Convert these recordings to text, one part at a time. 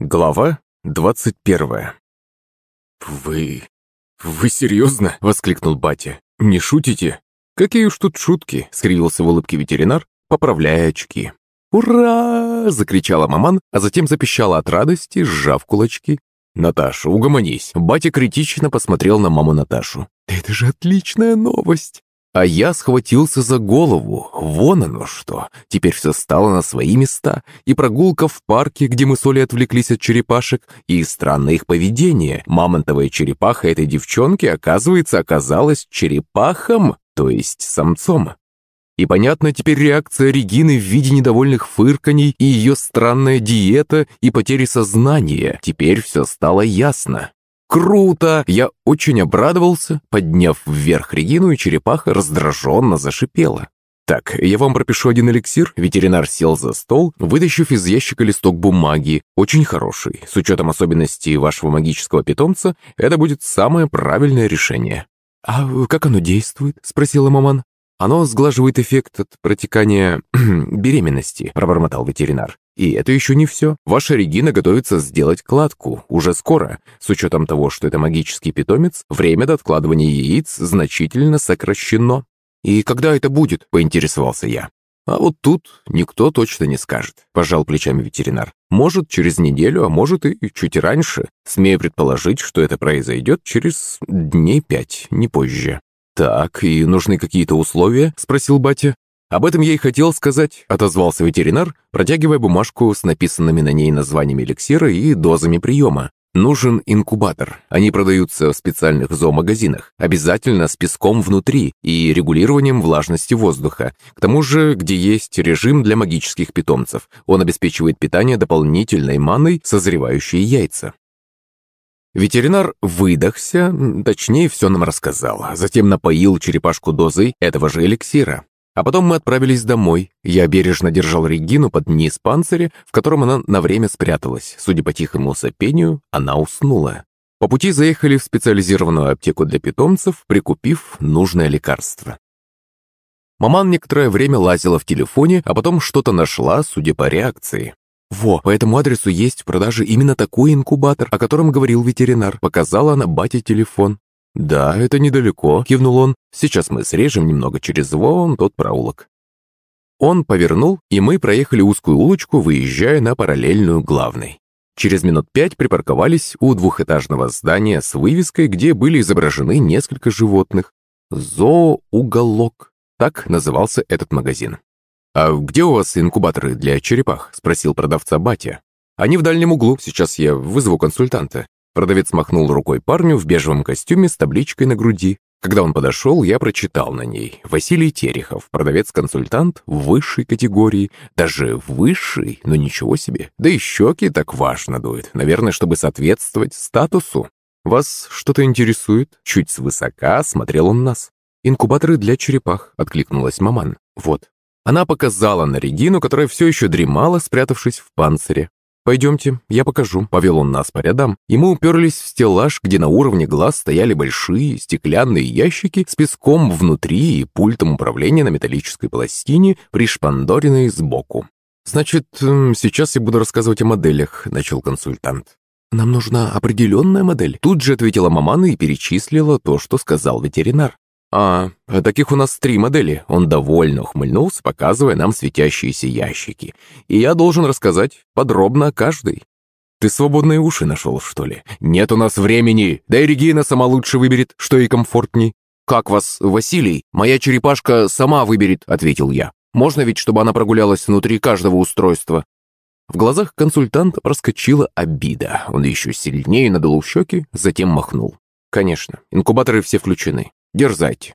Глава двадцать первая. «Вы... вы серьезно?» — воскликнул батя. «Не шутите?» «Какие уж тут шутки!» — скривился в улыбке ветеринар, поправляя очки. «Ура!» — закричала маман, а затем запищала от радости, сжав кулачки. «Наташа, угомонись!» Батя критично посмотрел на маму Наташу. «Это же отличная новость!» А я схватился за голову. Вон оно что. Теперь все стало на свои места. И прогулка в парке, где мы с Олей отвлеклись от черепашек, и странное их поведение. Мамонтовая черепаха этой девчонки, оказывается, оказалась черепахом, то есть самцом. И понятно теперь реакция Регины в виде недовольных фырканий и ее странная диета и потери сознания. Теперь все стало ясно. «Круто!» Я очень обрадовался, подняв вверх Регину, и черепаха раздраженно зашипела. «Так, я вам пропишу один эликсир». Ветеринар сел за стол, вытащив из ящика листок бумаги. Очень хороший. С учетом особенностей вашего магического питомца, это будет самое правильное решение. «А как оно действует?» – спросила маман. «Оно сглаживает эффект от протекания беременности», – пробормотал ветеринар. И это еще не все. Ваша Регина готовится сделать кладку уже скоро. С учетом того, что это магический питомец, время до откладывания яиц значительно сокращено. «И когда это будет?» – поинтересовался я. «А вот тут никто точно не скажет», – пожал плечами ветеринар. «Может, через неделю, а может и чуть раньше. Смею предположить, что это произойдет через дней пять, не позже». «Так, и нужны какие-то условия?» – спросил батя. «Об этом я и хотел сказать», — отозвался ветеринар, протягивая бумажку с написанными на ней названиями эликсира и дозами приема. Нужен инкубатор. Они продаются в специальных зоомагазинах. Обязательно с песком внутри и регулированием влажности воздуха. К тому же, где есть режим для магических питомцев. Он обеспечивает питание дополнительной маной, созревающие яйца. Ветеринар выдохся, точнее, все нам рассказал. Затем напоил черепашку дозой этого же эликсира. А потом мы отправились домой. Я бережно держал Регину под низ панциря, в котором она на время спряталась. Судя по тихому сопению, она уснула. По пути заехали в специализированную аптеку для питомцев, прикупив нужное лекарство. Маман некоторое время лазила в телефоне, а потом что-то нашла, судя по реакции. «Во, по этому адресу есть в продаже именно такой инкубатор, о котором говорил ветеринар», показала она бате телефон. «Да, это недалеко», — кивнул он. «Сейчас мы срежем немного через вон тот проулок». Он повернул, и мы проехали узкую улочку, выезжая на параллельную главной. Через минут пять припарковались у двухэтажного здания с вывеской, где были изображены несколько животных. «Зооуголок» — так назывался этот магазин. «А где у вас инкубаторы для черепах?» — спросил продавца батя. «Они в дальнем углу, сейчас я вызову консультанта». Продавец махнул рукой парню в бежевом костюме с табличкой на груди. Когда он подошел, я прочитал на ней. Василий Терехов, продавец-консультант высшей категории. Даже высший, но ничего себе. Да и щеки так важно дует. Наверное, чтобы соответствовать статусу. «Вас что-то интересует?» Чуть свысока смотрел он нас. «Инкубаторы для черепах», — откликнулась маман. «Вот». Она показала на Регину, которая все еще дремала, спрятавшись в панцире. «Пойдемте, я покажу», — повел он нас по рядам, и мы уперлись в стеллаж, где на уровне глаз стояли большие стеклянные ящики с песком внутри и пультом управления на металлической пластине, пришпандоренной сбоку. «Значит, сейчас я буду рассказывать о моделях», — начал консультант. «Нам нужна определенная модель», — тут же ответила мамана и перечислила то, что сказал ветеринар. «А, таких у нас три модели». Он довольно ухмыльнулся, показывая нам светящиеся ящики. «И я должен рассказать подробно о каждой». «Ты свободные уши нашел, что ли?» «Нет у нас времени. Да и Регина сама лучше выберет, что ей комфортней». «Как вас, Василий? Моя черепашка сама выберет», — ответил я. «Можно ведь, чтобы она прогулялась внутри каждого устройства?» В глазах консультанта проскочила обида. Он еще сильнее надул щеки, затем махнул. «Конечно, инкубаторы все включены. Дерзайте.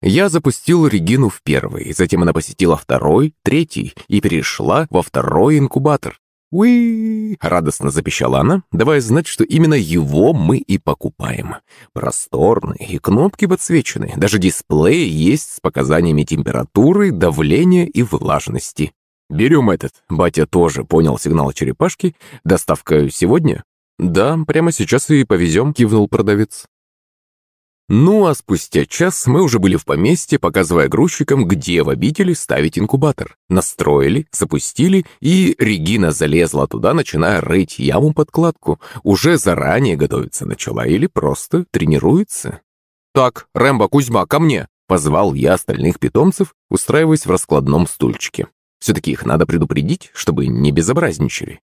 Я запустил Регину в первый, затем она посетила второй, третий и перешла во второй инкубатор. «Уи!» — радостно запищала она, давая знать, что именно его мы и покупаем. Просторный, и кнопки подсвечены, даже дисплей есть с показаниями температуры, давления и влажности. «Берем этот». Батя тоже понял сигнал черепашки. «Доставка сегодня?» «Да, прямо сейчас и повезем», — кивнул продавец. Ну а спустя час мы уже были в поместье, показывая грузчикам, где в обители ставить инкубатор. Настроили, запустили, и Регина залезла туда, начиная рыть яму-подкладку. Уже заранее готовиться начала или просто тренируется. «Так, Рэмбо, Кузьма, ко мне!» Позвал я остальных питомцев, устраиваясь в раскладном стульчике. Все-таки их надо предупредить, чтобы не безобразничали.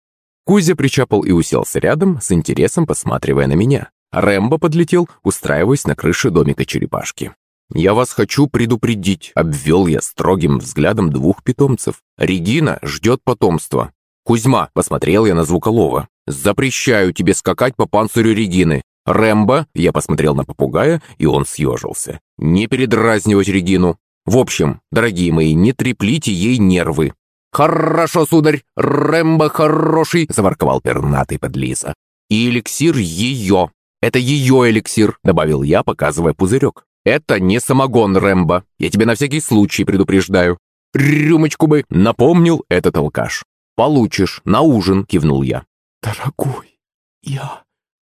Кузя причапал и уселся рядом, с интересом посматривая на меня. Рэмбо подлетел, устраиваясь на крыше домика черепашки. «Я вас хочу предупредить», — обвел я строгим взглядом двух питомцев. «Регина ждет потомства». «Кузьма», — посмотрел я на Звуколова, — «запрещаю тебе скакать по панцирю Регины. Рэмбо», — я посмотрел на попугая, и он съежился. «Не передразнивать Регину. В общем, дорогие мои, не треплите ей нервы». «Хорошо, сударь, Рэмбо хороший», — заворковал пернатый подлиза. «И эликсир ее. «Это ее эликсир», — добавил я, показывая пузырек. «Это не самогон, Рэмбо. Я тебе на всякий случай предупреждаю. Рюмочку бы!» — напомнил этот алкаш. «Получишь, на ужин», — кивнул я. «Дорогой, я...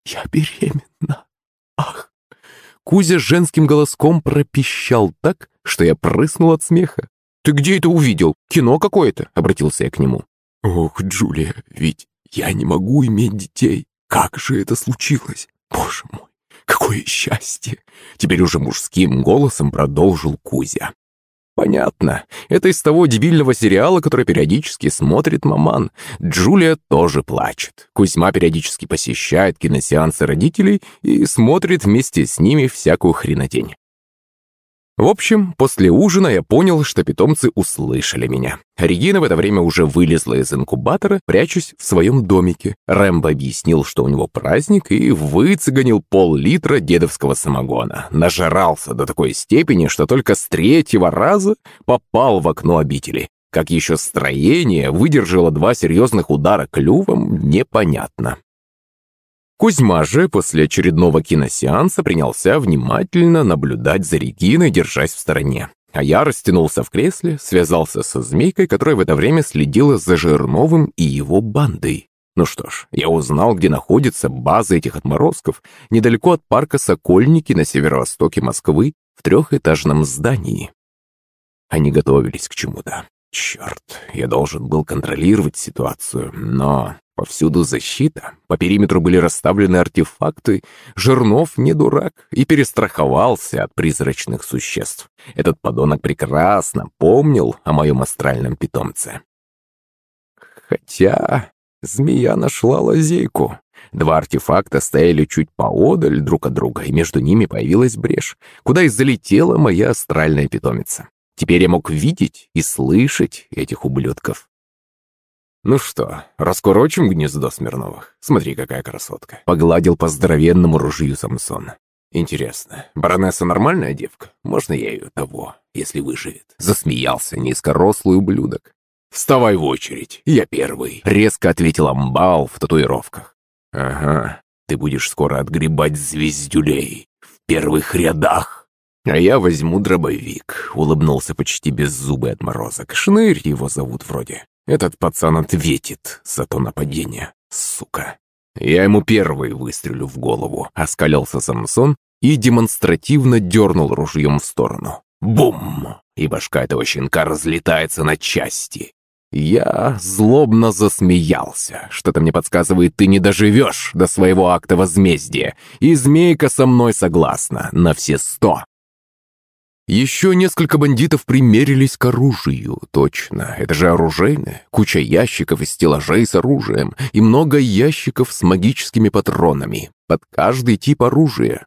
я беременна. Ах!» Кузя женским голоском пропищал так, что я прыснул от смеха. «Ты где это увидел? Кино какое-то?» — обратился я к нему. «Ох, Джулия, ведь я не могу иметь детей. Как же это случилось? Боже мой, какое счастье! Теперь уже мужским голосом продолжил Кузя. Понятно. Это из того дебильного сериала, который периодически смотрит маман. Джулия тоже плачет. Кузьма периодически посещает киносеансы родителей и смотрит вместе с ними всякую хренотень. В общем, после ужина я понял, что питомцы услышали меня. Регина в это время уже вылезла из инкубатора, прячась в своем домике. Рэмбо объяснил, что у него праздник, и выцеганил пол-литра дедовского самогона. Нажрался до такой степени, что только с третьего раза попал в окно обители. Как еще строение выдержало два серьезных удара клювом, непонятно. Кузьма же после очередного киносеанса принялся внимательно наблюдать за Региной, держась в стороне. А я растянулся в кресле, связался со змейкой, которая в это время следила за Жирновым и его бандой. Ну что ж, я узнал, где находится база этих отморозков, недалеко от парка Сокольники на северо-востоке Москвы, в трехэтажном здании. Они готовились к чему-то. Черт, я должен был контролировать ситуацию, но Повсюду защита, по периметру были расставлены артефакты. Жирнов не дурак и перестраховался от призрачных существ. Этот подонок прекрасно помнил о моем астральном питомце. Хотя змея нашла лазейку. Два артефакта стояли чуть поодаль друг от друга, и между ними появилась брешь, куда и залетела моя астральная питомица. Теперь я мог видеть и слышать этих ублюдков. «Ну что, раскурочим гнездо Смирновых? Смотри, какая красотка!» Погладил по здоровенному ружью Самсон. «Интересно, баронесса нормальная девка? Можно я ее того, если выживет?» Засмеялся низкорослый ублюдок. «Вставай в очередь, я первый», — резко ответил амбал в татуировках. «Ага, ты будешь скоро отгребать звездюлей в первых рядах». «А я возьму дробовик», — улыбнулся почти беззубый отморозок. «Шнырь его зовут вроде. Этот пацан ответит за то нападение, сука. Я ему первый выстрелю в голову, оскалился Самсон и демонстративно дернул ружьем в сторону. Бум! И башка этого щенка разлетается на части. Я злобно засмеялся. Что-то мне подсказывает, ты не доживешь до своего акта возмездия. И змейка со мной согласна на все сто. Еще несколько бандитов примерились к оружию. Точно, это же оружейное. Куча ящиков и стеллажей с оружием. И много ящиков с магическими патронами. Под каждый тип оружия.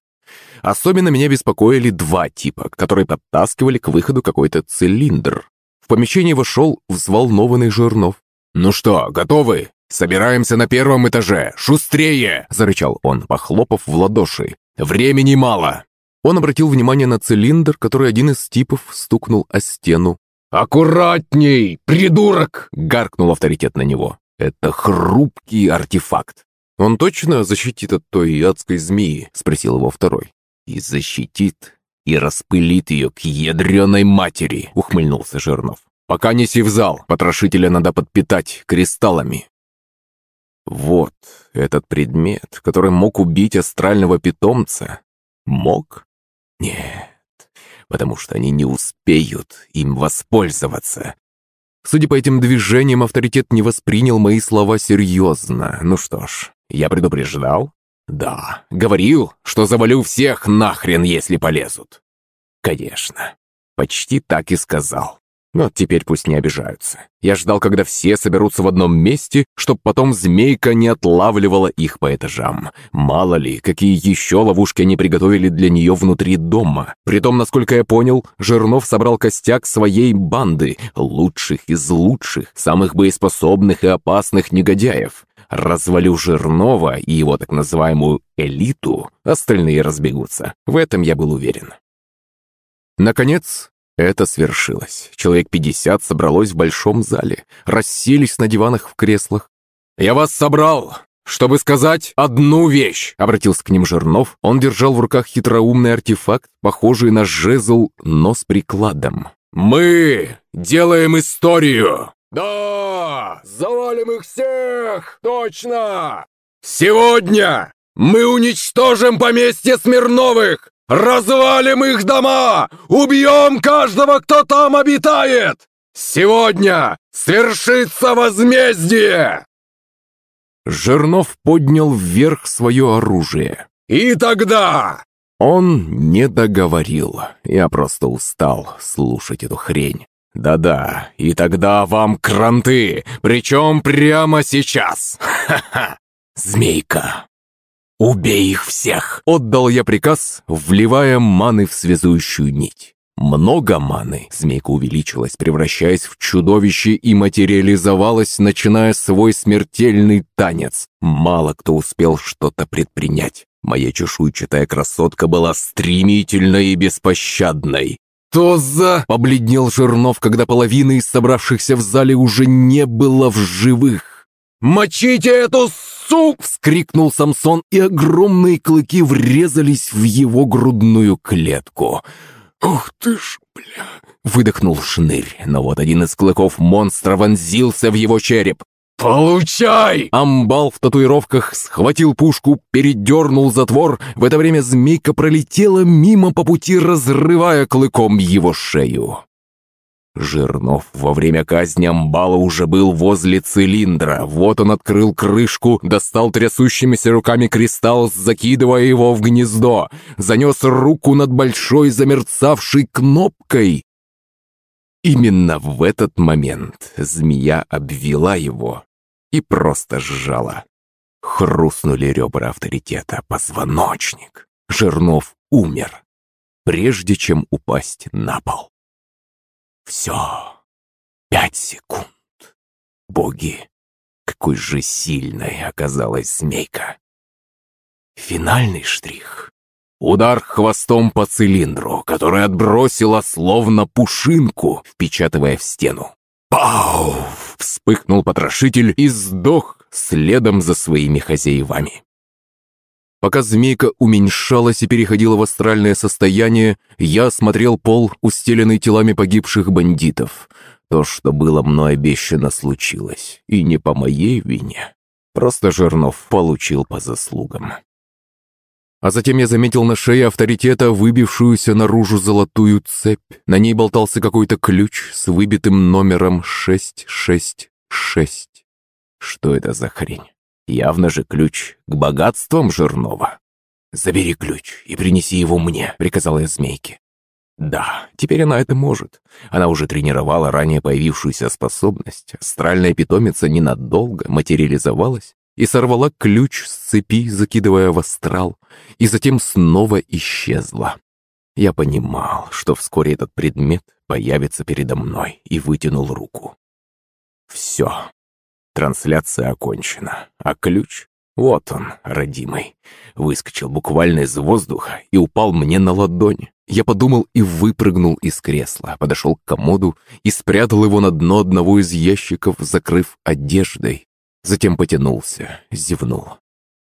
Особенно меня беспокоили два типа, которые подтаскивали к выходу какой-то цилиндр. В помещение вошел взволнованный Жирнов. «Ну что, готовы? Собираемся на первом этаже! Шустрее!» – зарычал он, похлопав в ладоши. «Времени мало!» Он обратил внимание на цилиндр, который один из типов стукнул о стену. «Аккуратней, придурок!» — гаркнул авторитет на него. «Это хрупкий артефакт». «Он точно защитит от той адской змеи?» — спросил его второй. «И защитит, и распылит ее к ядреной матери», — ухмыльнулся Жирнов. «Пока неси в зал, потрошителя надо подпитать кристаллами». Вот этот предмет, который мог убить астрального питомца. Мог Нет, потому что они не успеют им воспользоваться. Судя по этим движениям, авторитет не воспринял мои слова серьезно. Ну что ж, я предупреждал? Да, говорил, что завалю всех нахрен, если полезут. Конечно, почти так и сказал. Но теперь пусть не обижаются. Я ждал, когда все соберутся в одном месте, чтобы потом змейка не отлавливала их по этажам. Мало ли, какие еще ловушки они приготовили для нее внутри дома. Притом, насколько я понял, Жирнов собрал костяк своей банды, лучших из лучших, самых боеспособных и опасных негодяев. Развалю Жирнова и его так называемую «элиту», остальные разбегутся. В этом я был уверен. Наконец, это свершилось. Человек пятьдесят собралось в большом зале, расселись на диванах в креслах. «Я вас собрал, чтобы сказать одну вещь!» Обратился к ним Жирнов. Он держал в руках хитроумный артефакт, похожий на жезл, но с прикладом. «Мы делаем историю!» «Да! Завалим их всех! Точно! Сегодня мы уничтожим поместье Смирновых! Развалим их дома! Убьем каждого, кто там обитает! Сегодня свершится возмездие!» Жирнов поднял вверх свое оружие. «И тогда...» Он не договорил. Я просто устал слушать эту хрень. «Да-да, и тогда вам кранты, причем прямо сейчас! Ха-ха! Змейка!» «Убей их всех!» — отдал я приказ, вливая маны в связующую нить. Много маны. Змейка увеличилась, превращаясь в чудовище и материализовалась, начиная свой смертельный танец. Мало кто успел что-то предпринять. Моя чешуйчатая красотка была стремительной и беспощадной. «То за...» — побледнел Жирнов, когда половины из собравшихся в зале уже не было в живых. «Мочите эту су!» — вскрикнул Самсон, и огромные клыки врезались в его грудную клетку. «Ух ты ж, бля!» — выдохнул Шнырь, но вот один из клыков монстра вонзился в его череп. «Получай!» Амбал в татуировках схватил пушку, передернул затвор. В это время змейка пролетела мимо по пути, разрывая клыком его шею. Жирнов во время казни Амбала уже был возле цилиндра. Вот он открыл крышку, достал трясущимися руками кристалл, закидывая его в гнездо. Занес руку над большой замерцавшей кнопкой. Именно в этот момент змея обвела его и просто сжала. Хрустнули ребра авторитета, позвоночник. Жирнов умер, прежде чем упасть на пол. Все. Пять секунд. Боги, какой же сильной оказалась змейка. Финальный штрих. Удар хвостом по цилиндру, который отбросила словно пушинку, впечатывая в стену. Пау! Вспыхнул потрошитель и сдох следом за своими хозяевами. Пока змейка уменьшалась и переходила в астральное состояние, я осмотрел пол, устеленный телами погибших бандитов. То, что было мной обещано, случилось. И не по моей вине. Просто Жернов получил по заслугам. А затем я заметил на шее авторитета выбившуюся наружу золотую цепь. На ней болтался какой-то ключ с выбитым номером 666. Что это за хрень? Явно же ключ к богатствам Жирнова. «Забери ключ и принеси его мне», — приказала я змейке. Да, теперь она это может. Она уже тренировала ранее появившуюся способность. Астральная питомица ненадолго материализовалась и сорвала ключ с цепи, закидывая в астрал, и затем снова исчезла. Я понимал, что вскоре этот предмет появится передо мной, и вытянул руку. Все, Трансляция окончена, а ключ, вот он, родимый, выскочил буквально из воздуха и упал мне на ладонь. Я подумал и выпрыгнул из кресла, подошел к комоду и спрятал его на дно одного из ящиков, закрыв одеждой. Затем потянулся, зевнул.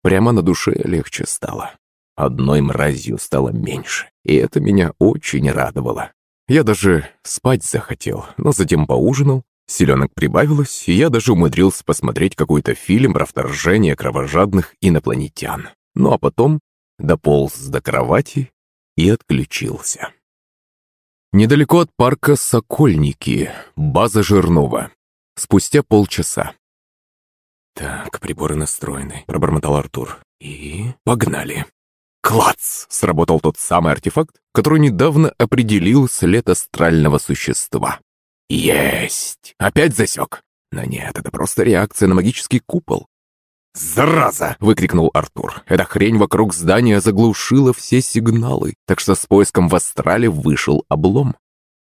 Прямо на душе легче стало. Одной мразью стало меньше, и это меня очень радовало. Я даже спать захотел, но затем поужинал Селенок прибавилось, и я даже умудрился посмотреть какой-то фильм про вторжение кровожадных инопланетян. Ну а потом дополз до кровати и отключился. Недалеко от парка Сокольники, база Жирнова. Спустя полчаса. «Так, приборы настроены», — пробормотал Артур. «И погнали». Клац! Сработал тот самый артефакт, который недавно определил след астрального существа. Есть! Опять засек. Но нет, это просто реакция на магический купол. «Зараза!» — выкрикнул Артур. Эта хрень вокруг здания заглушила все сигналы, так что с поиском в астрале вышел облом.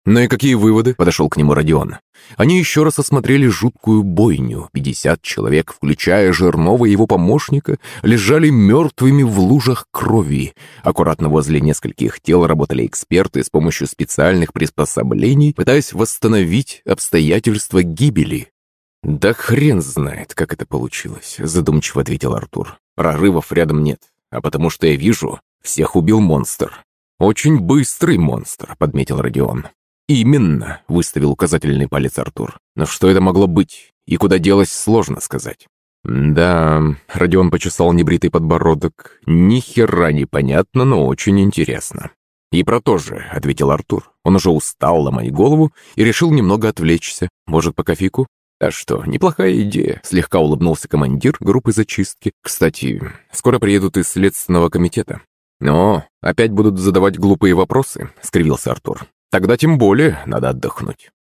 «Ну и какие выводы?» – подошел к нему Родион. Они еще раз осмотрели жуткую бойню. Пятьдесят человек, включая Жирнова и его помощника, лежали мертвыми в лужах крови. Аккуратно возле нескольких тел работали эксперты с помощью специальных приспособлений, пытаясь восстановить обстоятельства гибели. «Да хрен знает, как это получилось», – задумчиво ответил Артур. «Прорывов рядом нет, а потому что я вижу, всех убил монстр». «Очень быстрый монстр», — подметил Родион. «Именно», — выставил указательный палец Артур. «Но что это могло быть? И куда делось, сложно сказать». «Да...» — Родион почесал небритый подбородок. «Ни хера не понятно, но очень интересно». «И про то же», — ответил Артур. Он уже устал ломать голову и решил немного отвлечься. «Может, по кофейку?» «А что, неплохая идея», — слегка улыбнулся командир группы зачистки. «Кстати, скоро приедут из следственного комитета». «О, опять будут задавать глупые вопросы», — скривился Артур. Тогда тем более надо отдохнуть.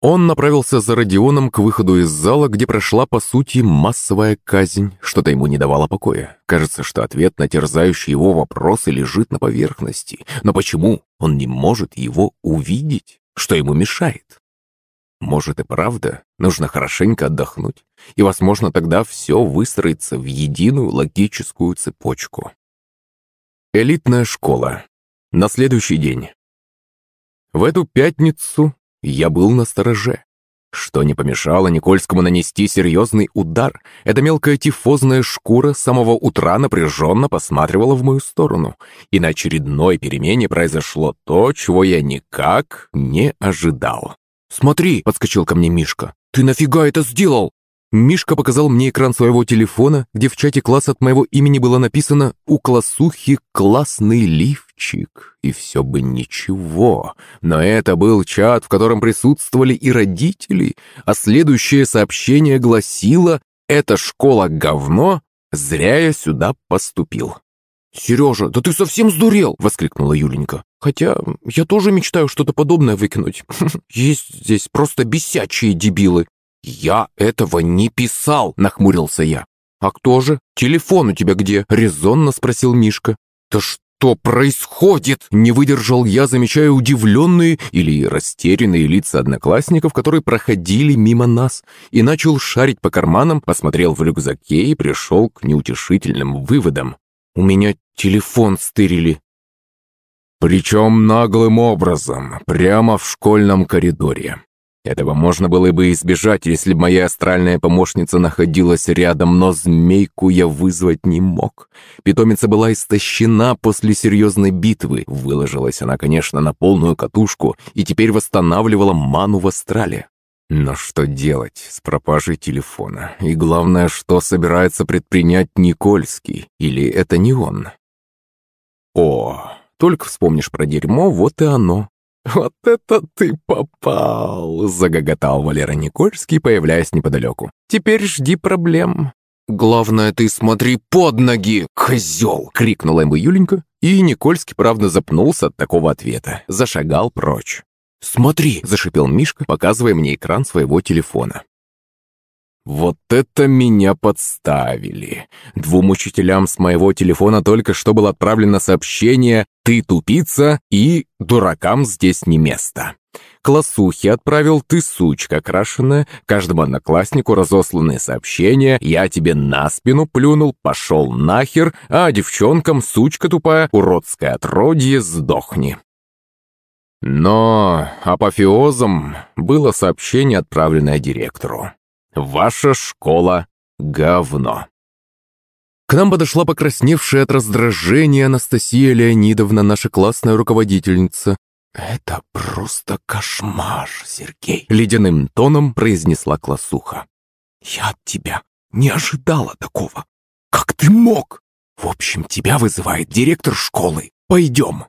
Он направился за Родионом к выходу из зала, где прошла, по сути, массовая казнь. Что-то ему не давало покоя. Кажется, что ответ на терзающие его вопросы лежит на поверхности. Но почему он не может его увидеть? Что ему мешает? Может и правда, нужно хорошенько отдохнуть, и, возможно, тогда все выстроится в единую логическую цепочку. Элитная школа. На следующий день. В эту пятницу я был на стороже. Что не помешало Никольскому нанести серьезный удар, эта мелкая тифозная шкура с самого утра напряженно посматривала в мою сторону, и на очередной перемене произошло то, чего я никак не ожидал. «Смотри!» — подскочил ко мне Мишка. «Ты нафига это сделал?» Мишка показал мне экран своего телефона, где в чате класса от моего имени было написано «У классухи классный лифчик». И все бы ничего. Но это был чат, в котором присутствовали и родители, а следующее сообщение гласило «Эта школа говно, зря я сюда поступил». «Сережа, да ты совсем сдурел!» — воскликнула Юленька. «Хотя я тоже мечтаю что-то подобное выкинуть. Есть здесь просто бесячие дебилы. «Я этого не писал!» – нахмурился я. «А кто же? Телефон у тебя где?» – резонно спросил Мишка. «Да что происходит?» – не выдержал я, замечая удивленные или растерянные лица одноклассников, которые проходили мимо нас, и начал шарить по карманам, посмотрел в рюкзаке и пришел к неутешительным выводам. «У меня телефон стырили». Причем наглым образом, прямо в школьном коридоре. Этого можно было бы избежать, если бы моя астральная помощница находилась рядом, но змейку я вызвать не мог. Питомица была истощена после серьезной битвы. Выложилась она, конечно, на полную катушку и теперь восстанавливала ману в астрале. Но что делать с пропажей телефона? И главное, что собирается предпринять Никольский? Или это не он? О, только вспомнишь про дерьмо, вот и оно. «Вот это ты попал!» — загоготал Валера Никольский, появляясь неподалеку. «Теперь жди проблем». «Главное, ты смотри под ноги, козел!» — крикнула ему Юленька, и Никольский, правда, запнулся от такого ответа. Зашагал прочь. «Смотри!» — зашипел Мишка, показывая мне экран своего телефона. Вот это меня подставили. Двум учителям с моего телефона только что было отправлено сообщение «Ты тупица» и «Дуракам здесь не место». Классухе отправил «Ты сучка крашеная», каждому однокласснику разосланные сообщения «Я тебе на спину плюнул, пошел нахер», а девчонкам «Сучка тупая, уродское отродье, сдохни». Но апофеозом было сообщение, отправленное директору. Ваша школа — говно». К нам подошла покрасневшая от раздражения Анастасия Леонидовна, наша классная руководительница. «Это просто кошмар, Сергей!» — ледяным тоном произнесла классуха. «Я от тебя не ожидала такого. Как ты мог? В общем, тебя вызывает директор школы. Пойдем.